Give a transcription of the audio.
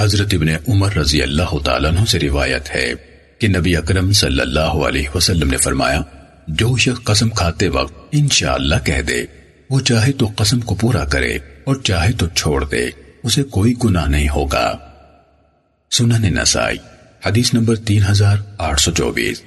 حضرت ابن عمر رضی اللہ تعالیٰ عنہ سے روایت ہے کہ نبی اکرم صلی اللہ علیہ وسلم نے فرمایا، جو شخص قسم کھاتے وقت انشاءاللہ کہہ دے، وہ چاہے تو قسم کو پورا کرے اور چاہے تو چھوڑ دے، اسے کوئی گناہ نہیں ہوگا۔ سنن نسائی، حدیث نمبر تین ہزار آٹھ سو چوبیس۔